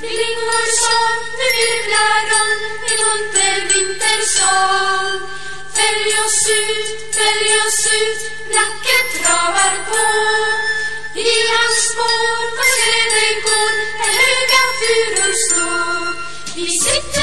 Vingårdssång, nu virvlar den en munter vintersång. Följ oss ut, följ oss ut, nacken travar på. I hans spår på söder går där höga furor står. Vi sitter